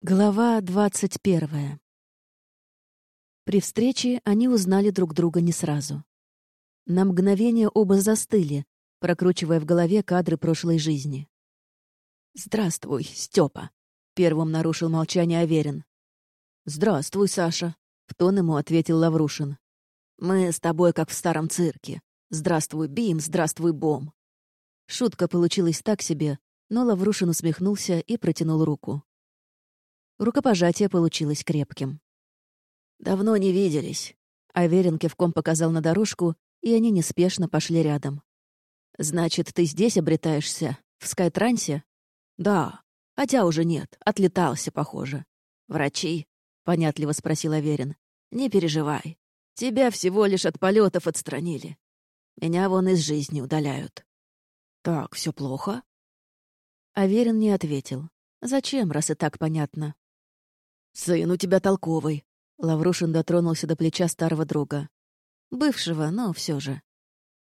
Глава двадцать первая. При встрече они узнали друг друга не сразу. На мгновение оба застыли, прокручивая в голове кадры прошлой жизни. «Здравствуй, Степа», — первым нарушил молчание Аверин. «Здравствуй, Саша», — в тон ему ответил Лаврушин. «Мы с тобой как в старом цирке. Здравствуй, Бим, здравствуй, Бом». Шутка получилась так себе, но Лаврушин усмехнулся и протянул руку. Рукопожатие получилось крепким. «Давно не виделись», — Аверин кивком показал на дорожку, и они неспешно пошли рядом. «Значит, ты здесь обретаешься? В Скайтрансе?» «Да. Хотя уже нет. Отлетался, похоже». «Врачи?» — понятливо спросил Аверин. «Не переживай. Тебя всего лишь от полетов отстранили. Меня вон из жизни удаляют». «Так, все плохо?» Аверин не ответил. «Зачем, раз и так понятно?» «Сын у тебя толковый», — Лаврушин дотронулся до плеча старого друга. Бывшего, но все же.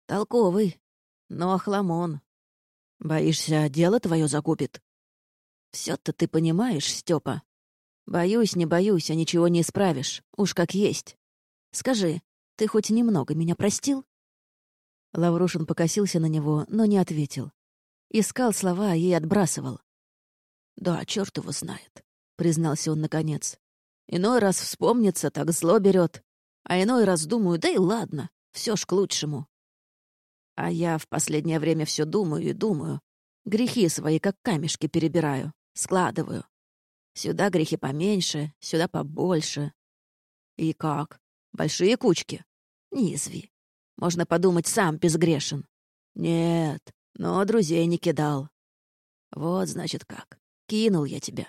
«Толковый, но охламон. Боишься, дело твое закупит?» все то ты понимаешь, Степа. Боюсь, не боюсь, а ничего не исправишь. Уж как есть. Скажи, ты хоть немного меня простил?» Лаврушин покосился на него, но не ответил. Искал слова и отбрасывал. «Да, черт его знает признался он наконец. «Иной раз вспомнится, так зло берет, а иной раз думаю, да и ладно, все ж к лучшему. А я в последнее время все думаю и думаю. Грехи свои, как камешки, перебираю, складываю. Сюда грехи поменьше, сюда побольше. И как? Большие кучки? Не изви. Можно подумать, сам безгрешен. Нет, но друзей не кидал. Вот, значит, как. Кинул я тебя.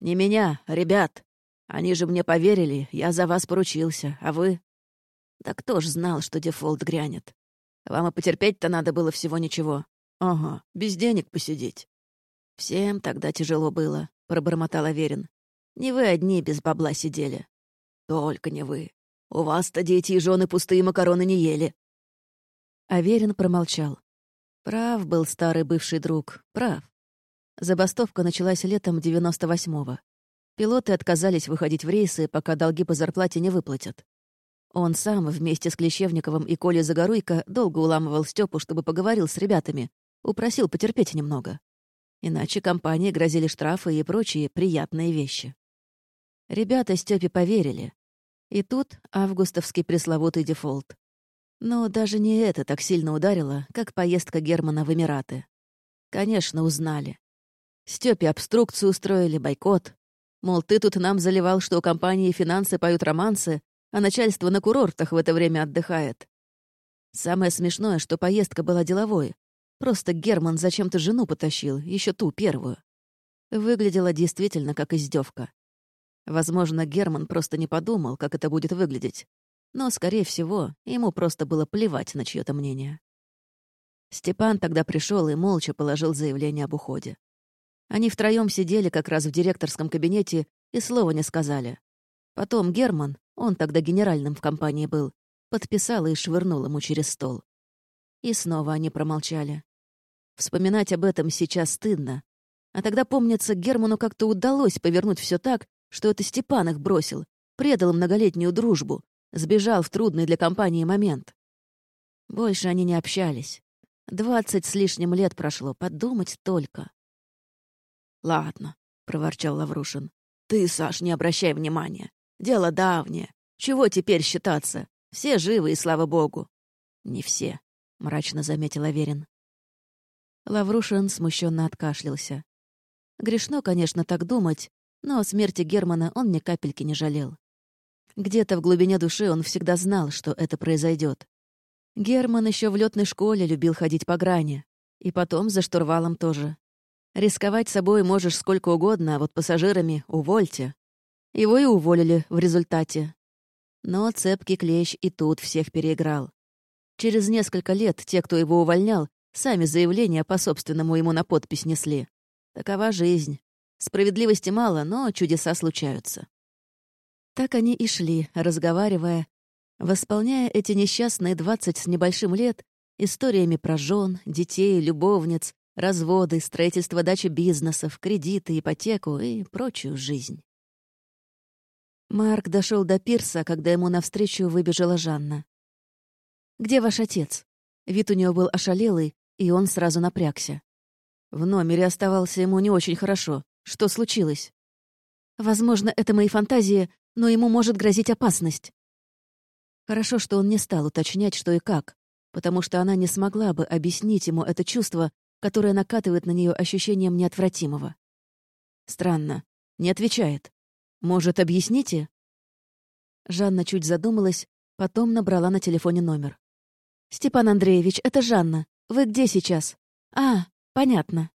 «Не меня, ребят. Они же мне поверили, я за вас поручился, а вы...» «Да кто ж знал, что дефолт грянет? Вам и потерпеть-то надо было всего ничего. Ага, без денег посидеть». «Всем тогда тяжело было», — пробормотал Аверин. «Не вы одни без бабла сидели». «Только не вы. У вас-то дети и жены пустые макароны не ели». Аверин промолчал. Прав был старый бывший друг, прав. Забастовка началась летом 98-го. Пилоты отказались выходить в рейсы, пока долги по зарплате не выплатят. Он сам вместе с Клещевниковым и Колей Загоруйко долго уламывал Степу, чтобы поговорил с ребятами, упросил потерпеть немного. Иначе компании грозили штрафы и прочие приятные вещи. Ребята Степе поверили. И тут августовский пресловутый дефолт. Но даже не это так сильно ударило, как поездка Германа в Эмираты. Конечно, узнали. Степе обструкцию устроили, бойкот. Мол, ты тут нам заливал, что у компании финансы поют романсы, а начальство на курортах в это время отдыхает. Самое смешное, что поездка была деловой. Просто Герман зачем-то жену потащил, еще ту, первую. Выглядело действительно как издевка. Возможно, Герман просто не подумал, как это будет выглядеть. Но, скорее всего, ему просто было плевать на чье-то мнение. Степан тогда пришел и молча положил заявление об уходе. Они втроем сидели как раз в директорском кабинете и слова не сказали. Потом Герман, он тогда генеральным в компании был, подписал и швырнул ему через стол. И снова они промолчали. Вспоминать об этом сейчас стыдно. А тогда, помнится, Герману как-то удалось повернуть все так, что это Степан их бросил, предал многолетнюю дружбу, сбежал в трудный для компании момент. Больше они не общались. Двадцать с лишним лет прошло, подумать только. «Ладно», — проворчал Лаврушин. «Ты, Саш, не обращай внимания. Дело давнее. Чего теперь считаться? Все живы, и слава богу». «Не все», — мрачно заметил Аверин. Лаврушин смущенно откашлялся. Грешно, конечно, так думать, но о смерти Германа он ни капельки не жалел. Где-то в глубине души он всегда знал, что это произойдет. Герман еще в летной школе любил ходить по грани. И потом за штурвалом тоже. Рисковать собой можешь сколько угодно, а вот пассажирами — увольте. Его и уволили в результате. Но цепкий клещ и тут всех переиграл. Через несколько лет те, кто его увольнял, сами заявления по собственному ему на подпись несли. Такова жизнь. Справедливости мало, но чудеса случаются. Так они и шли, разговаривая, восполняя эти несчастные двадцать с небольшим лет историями про жен, детей, любовниц, Разводы, строительство дачи бизнесов, кредиты, ипотеку и прочую жизнь. Марк дошел до пирса, когда ему навстречу выбежала Жанна. «Где ваш отец?» Вид у него был ошалелый, и он сразу напрягся. В номере оставался ему не очень хорошо. Что случилось? Возможно, это мои фантазии, но ему может грозить опасность. Хорошо, что он не стал уточнять, что и как, потому что она не смогла бы объяснить ему это чувство, которое накатывает на нее ощущением неотвратимого. Странно. Не отвечает. Может, объясните? Жанна чуть задумалась, потом набрала на телефоне номер. «Степан Андреевич, это Жанна. Вы где сейчас?» «А, понятно.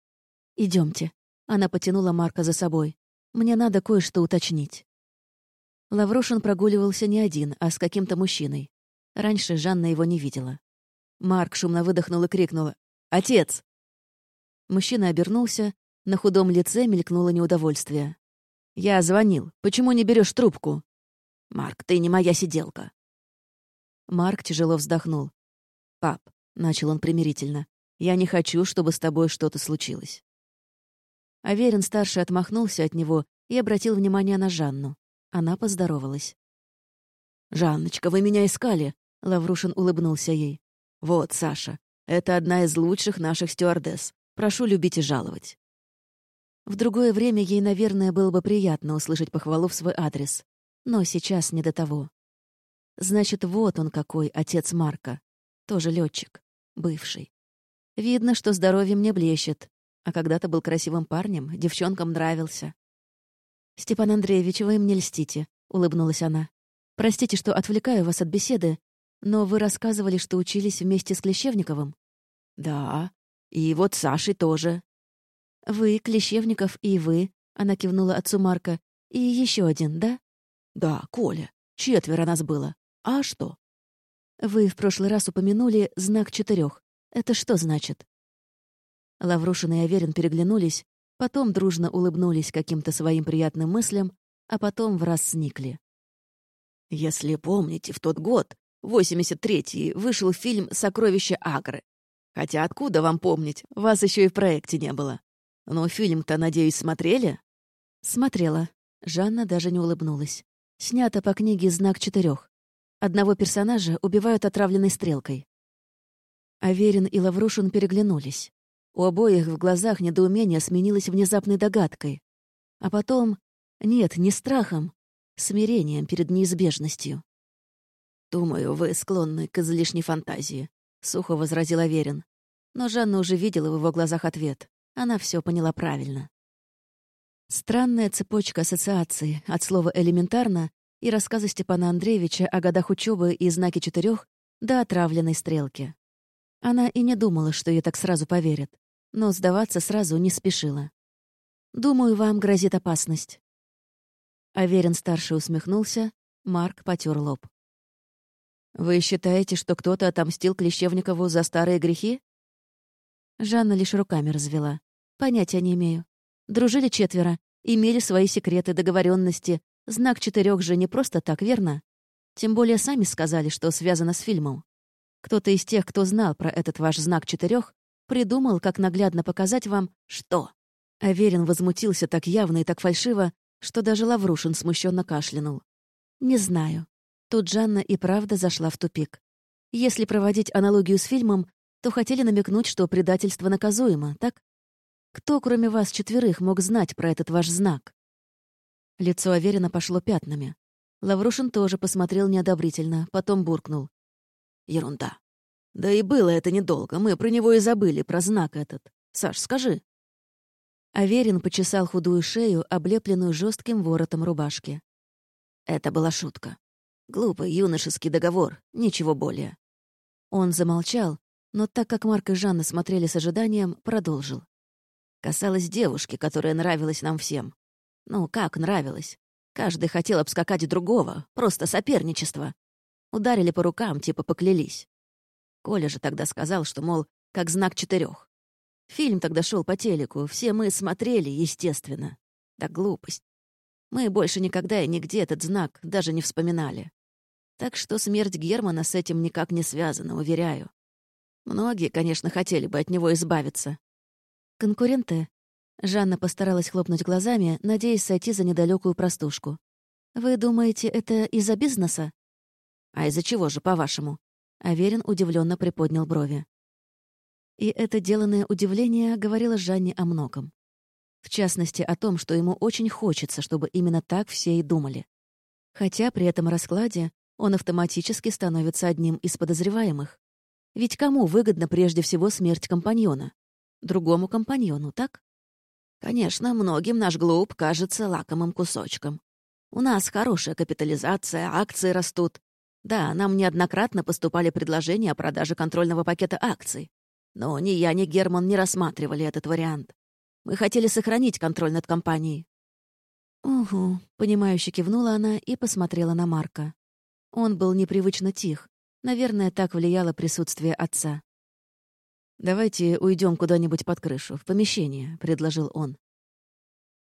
Идемте. Она потянула Марка за собой. «Мне надо кое-что уточнить». Лаврушин прогуливался не один, а с каким-то мужчиной. Раньше Жанна его не видела. Марк шумно выдохнул и крикнул «Отец!». Мужчина обернулся, на худом лице мелькнуло неудовольствие. «Я звонил. Почему не берешь трубку?» «Марк, ты не моя сиделка». Марк тяжело вздохнул. «Пап», — начал он примирительно, — «я не хочу, чтобы с тобой что-то случилось». Аверин-старший отмахнулся от него и обратил внимание на Жанну. Она поздоровалась. «Жанночка, вы меня искали?» — Лаврушин улыбнулся ей. «Вот, Саша, это одна из лучших наших стюардесс. Прошу любить и жаловать». В другое время ей, наверное, было бы приятно услышать похвалу в свой адрес. Но сейчас не до того. Значит, вот он какой, отец Марка. Тоже летчик, Бывший. Видно, что здоровьем не блещет. А когда-то был красивым парнем, девчонкам нравился. «Степан Андреевич, вы мне льстите», — улыбнулась она. «Простите, что отвлекаю вас от беседы, но вы рассказывали, что учились вместе с Клещевниковым». «Да, и вот Сашей тоже». «Вы, Клещевников и вы», — она кивнула отцу Марка, «и еще один, да?» «Да, Коля. Четверо нас было. А что?» «Вы в прошлый раз упомянули знак четырех. Это что значит?» Лаврушин и Аверин переглянулись, потом дружно улыбнулись каким-то своим приятным мыслям, а потом в раз сникли. «Если помните, в тот год, 83-й, вышел фильм «Сокровища Агры». Хотя откуда вам помнить, вас еще и в проекте не было. Но фильм-то, надеюсь, смотрели?» «Смотрела». Жанна даже не улыбнулась. Снято по книге «Знак четырех. Одного персонажа убивают отравленной стрелкой. Аверин и Лаврушин переглянулись. У обоих в глазах недоумение сменилось внезапной догадкой. А потом... Нет, не страхом, смирением перед неизбежностью. «Думаю, вы склонны к излишней фантазии», — сухо возразил Аверин. Но Жанна уже видела в его глазах ответ. Она все поняла правильно. Странная цепочка ассоциаций от слова «элементарно» и рассказа Степана Андреевича о годах учебы и знаке четырех до отравленной стрелки. Она и не думала, что ей так сразу поверят но сдаваться сразу не спешила. «Думаю, вам грозит опасность». Аверин-старший усмехнулся, Марк потер лоб. «Вы считаете, что кто-то отомстил Клещевникову за старые грехи?» Жанна лишь руками развела. «Понятия не имею. Дружили четверо, имели свои секреты, договоренности. Знак четырех же не просто так, верно? Тем более сами сказали, что связано с фильмом. Кто-то из тех, кто знал про этот ваш знак четырех, Придумал, как наглядно показать вам, что. Аверин возмутился так явно и так фальшиво, что даже Лаврушин смущенно кашлянул. «Не знаю». Тут Жанна и правда зашла в тупик. Если проводить аналогию с фильмом, то хотели намекнуть, что предательство наказуемо, так? Кто, кроме вас четверых, мог знать про этот ваш знак? Лицо Аверина пошло пятнами. Лаврушин тоже посмотрел неодобрительно, потом буркнул. «Ерунда. Да и было это недолго, мы про него и забыли, про знак этот. Саш, скажи». Аверин почесал худую шею, облепленную жестким воротом рубашки. Это была шутка. Глупый юношеский договор, ничего более. Он замолчал, но так как Марк и Жанна смотрели с ожиданием, продолжил. Касалось девушки, которая нравилась нам всем. Ну, как нравилась? Каждый хотел обскакать другого, просто соперничество. Ударили по рукам, типа поклялись. Коля же тогда сказал, что, мол, как знак четырех. Фильм тогда шел по телеку, все мы смотрели, естественно. Да глупость. Мы больше никогда и нигде этот знак даже не вспоминали. Так что смерть Германа с этим никак не связана, уверяю. Многие, конечно, хотели бы от него избавиться. Конкуренты? Жанна постаралась хлопнуть глазами, надеясь сойти за недалекую простушку. «Вы думаете, это из-за бизнеса?» «А из-за чего же, по-вашему?» Аверин удивленно приподнял брови. И это деланное удивление говорило Жанне о многом. В частности, о том, что ему очень хочется, чтобы именно так все и думали. Хотя при этом раскладе он автоматически становится одним из подозреваемых. Ведь кому выгодна прежде всего смерть компаньона? Другому компаньону, так? Конечно, многим наш глуп кажется лакомым кусочком. У нас хорошая капитализация, акции растут. Да, нам неоднократно поступали предложения о продаже контрольного пакета акций. Но ни я, ни Герман не рассматривали этот вариант. Мы хотели сохранить контроль над компанией. «Угу», — понимающе кивнула она и посмотрела на Марка. Он был непривычно тих. Наверное, так влияло присутствие отца. «Давайте уйдем куда-нибудь под крышу, в помещение», — предложил он.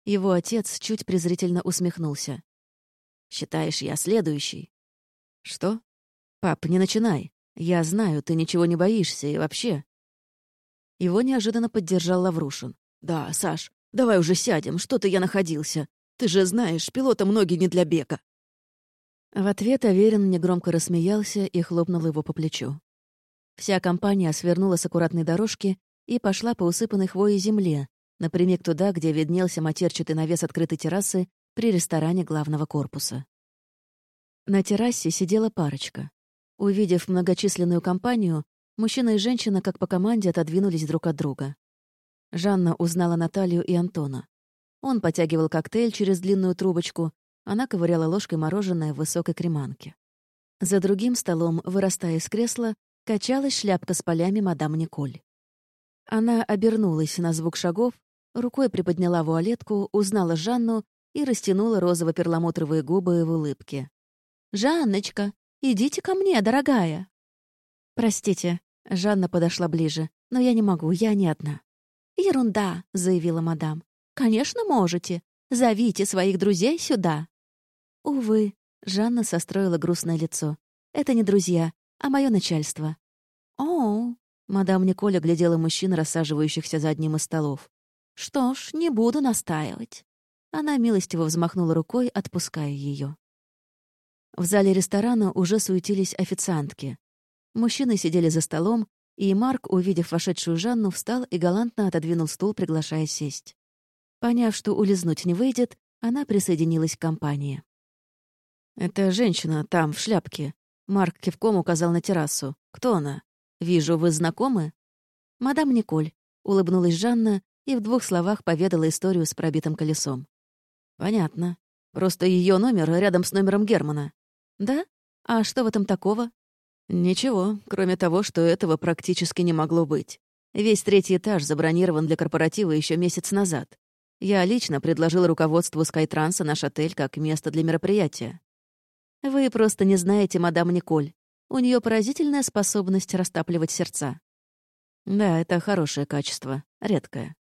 Его отец чуть презрительно усмехнулся. «Считаешь, я следующий?» «Что?» «Пап, не начинай. Я знаю, ты ничего не боишься и вообще...» Его неожиданно поддержал Лаврушин. «Да, Саш, давай уже сядем, что-то я находился. Ты же знаешь, пилотам ноги не для бега». В ответ Аверин негромко рассмеялся и хлопнул его по плечу. Вся компания свернула с аккуратной дорожки и пошла по усыпанной хвоей земле, напрямик туда, где виднелся матерчатый навес открытой террасы при ресторане главного корпуса. На террасе сидела парочка. Увидев многочисленную компанию, мужчина и женщина как по команде отодвинулись друг от друга. Жанна узнала Наталью и Антона. Он потягивал коктейль через длинную трубочку, она ковыряла ложкой мороженое в высокой креманке. За другим столом, вырастая из кресла, качалась шляпка с полями мадам Николь. Она обернулась на звук шагов, рукой приподняла вуалетку, узнала Жанну и растянула розово-перламутровые губы в улыбке. «Жанночка, идите ко мне, дорогая!» «Простите», — Жанна подошла ближе, «но я не могу, я не одна». «Ерунда», — заявила мадам. «Конечно, можете. Зовите своих друзей сюда». «Увы», — Жанна состроила грустное лицо. «Это не друзья а мое начальство. О, мадам Николя глядела мужчин, рассаживающихся за одним из столов. Что ж, не буду настаивать. Она милостиво взмахнула рукой, отпуская ее. В зале ресторана уже суетились официантки. Мужчины сидели за столом, и Марк, увидев вошедшую Жанну, встал и галантно отодвинул стул, приглашая сесть. Поняв, что улизнуть не выйдет, она присоединилась к компании. «Это женщина там, в шляпке», Марк кивком указал на террасу. «Кто она? Вижу, вы знакомы?» «Мадам Николь», — улыбнулась Жанна и в двух словах поведала историю с пробитым колесом. «Понятно. Просто ее номер рядом с номером Германа». «Да? А что в этом такого?» «Ничего, кроме того, что этого практически не могло быть. Весь третий этаж забронирован для корпоратива еще месяц назад. Я лично предложил руководству Скайтранса наш отель как место для мероприятия. Вы просто не знаете мадам Николь. У нее поразительная способность растапливать сердца. Да, это хорошее качество, редкое.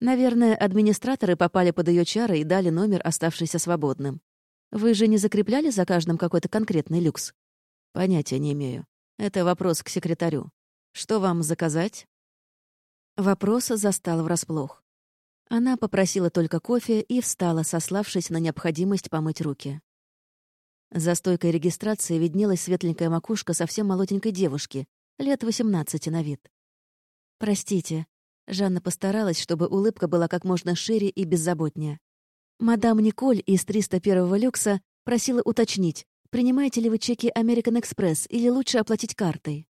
Наверное, администраторы попали под ее чары и дали номер, оставшийся свободным. Вы же не закрепляли за каждым какой-то конкретный люкс? Понятия не имею. Это вопрос к секретарю. Что вам заказать? Вопрос застал врасплох. Она попросила только кофе и встала, сославшись на необходимость помыть руки. За стойкой регистрации виднелась светленькая макушка совсем молоденькой девушки, лет 18 на вид. «Простите». Жанна постаралась, чтобы улыбка была как можно шире и беззаботнее. Мадам Николь из 301-го люкса просила уточнить, принимаете ли вы чеки American Express или лучше оплатить картой.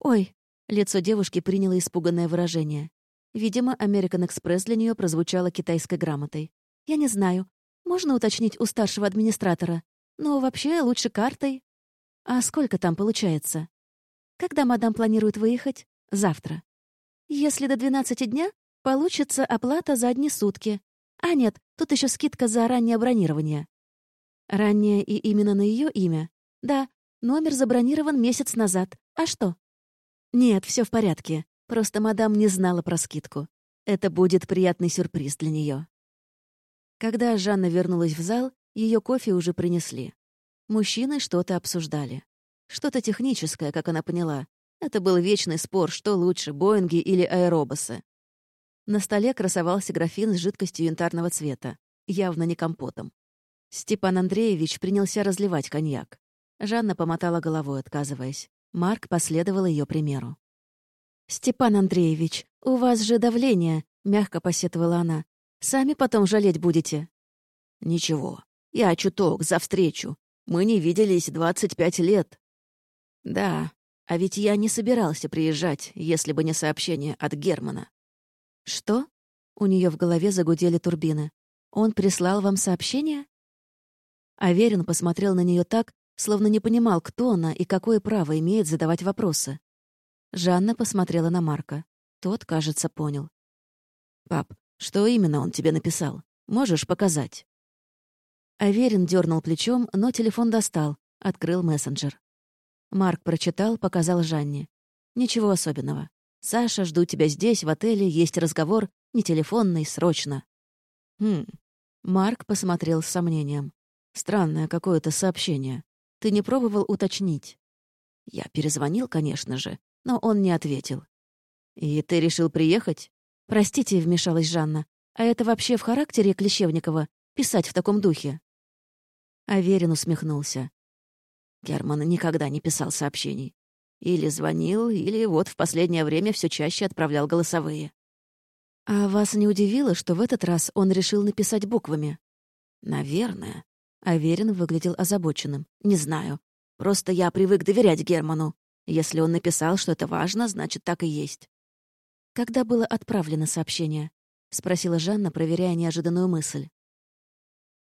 «Ой», — лицо девушки приняло испуганное выражение. Видимо, American Express для нее прозвучало китайской грамотой. «Я не знаю. Можно уточнить у старшего администратора? Ну, вообще, лучше картой. А сколько там получается? Когда мадам планирует выехать? Завтра. Если до 12 дня, получится оплата за одни сутки. А нет, тут еще скидка за раннее бронирование. Раннее и именно на ее имя? Да, номер забронирован месяц назад. А что? Нет, все в порядке. Просто мадам не знала про скидку. Это будет приятный сюрприз для нее. Когда Жанна вернулась в зал, ее кофе уже принесли. Мужчины что-то обсуждали. Что-то техническое, как она поняла. Это был вечный спор, что лучше, Боинги или аэробусы. На столе красовался графин с жидкостью янтарного цвета, явно не компотом. Степан Андреевич принялся разливать коньяк. Жанна помотала головой, отказываясь. Марк последовал ее примеру. «Степан Андреевич, у вас же давление», — мягко посетовала она. «Сами потом жалеть будете». «Ничего, я чуток за встречу. Мы не виделись двадцать пять лет». «Да, а ведь я не собирался приезжать, если бы не сообщение от Германа». «Что?» — у нее в голове загудели турбины. «Он прислал вам сообщение?» Аверин посмотрел на нее так, словно не понимал, кто она и какое право имеет задавать вопросы. Жанна посмотрела на Марка. Тот, кажется, понял. «Пап, что именно он тебе написал? Можешь показать?» Аверин дернул плечом, но телефон достал, открыл мессенджер. Марк прочитал, показал Жанне. «Ничего особенного. Саша, жду тебя здесь, в отеле, есть разговор, не телефонный, срочно». «Хм». Марк посмотрел с сомнением. «Странное какое-то сообщение. Ты не пробовал уточнить?» Я перезвонил, конечно же, но он не ответил. «И ты решил приехать?» «Простите», — вмешалась Жанна. «А это вообще в характере Клещевникова — писать в таком духе?» Аверин усмехнулся. Герман никогда не писал сообщений. Или звонил, или вот в последнее время все чаще отправлял голосовые. «А вас не удивило, что в этот раз он решил написать буквами?» «Наверное». Аверин выглядел озабоченным. «Не знаю. Просто я привык доверять Герману. Если он написал, что это важно, значит, так и есть». «Когда было отправлено сообщение?» — спросила Жанна, проверяя неожиданную мысль.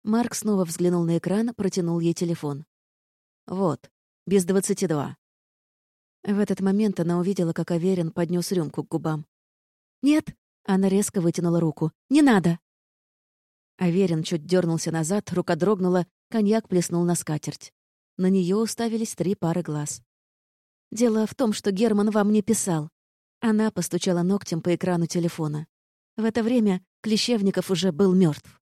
Марк снова взглянул на экран, протянул ей телефон. «Вот, без двадцати два». В этот момент она увидела, как Аверин поднес рюмку к губам. «Нет!» — она резко вытянула руку. «Не надо!» Аверин чуть дернулся назад, рука дрогнула, коньяк плеснул на скатерть. На нее уставились три пары глаз. «Дело в том, что Герман вам не писал». Она постучала ногтем по экрану телефона. В это время Клещевников уже был мертв.